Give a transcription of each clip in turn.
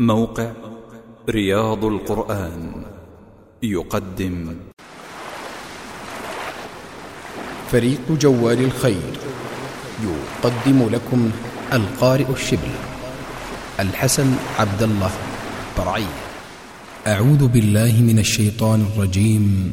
موقع رياض القرآن يقدم. فريق جوال الخير يقدم لكم القارئ الشبل الحسن عبد الله برعي. أعوذ بالله من الشيطان الرجيم.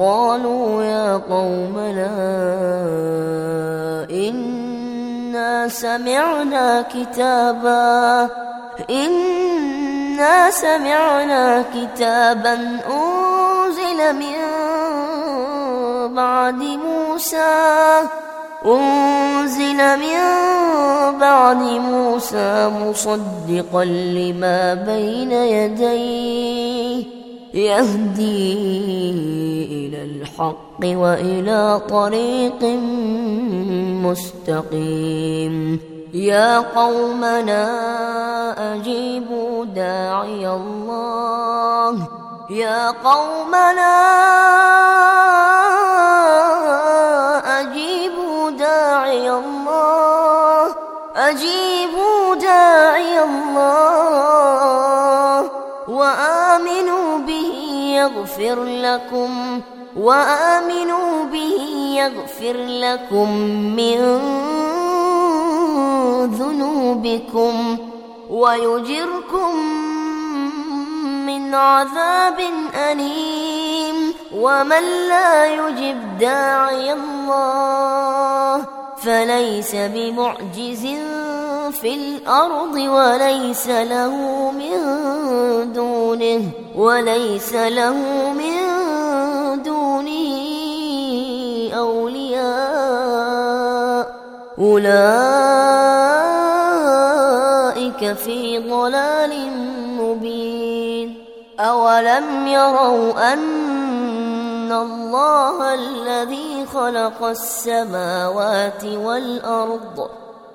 قالوا يا قومنا إنا سمعنا كتابا. إنا سمعنا كتابا أنزل من بعد موسى. أنزل من بعد موسى مصدقا لما بين يديه. يهدي إلى الحق وإلى طريق مستقيم. يا قومنا أجيبوا داعي الله. يا قومنا أجيبوا داعي الله. أجيبوا داعي الله. يغفر لكم وآمنوا به يغفر لكم من ذنوبكم ويجركم من عذاب أليم ومن لا يجب داعي الله فليس بمعجز في الأرض وليس له من دونه وليس له من دونه أولياء. أولئك في ضلال مبين. أولم يروا أن الله الذي خلق السماوات والأرض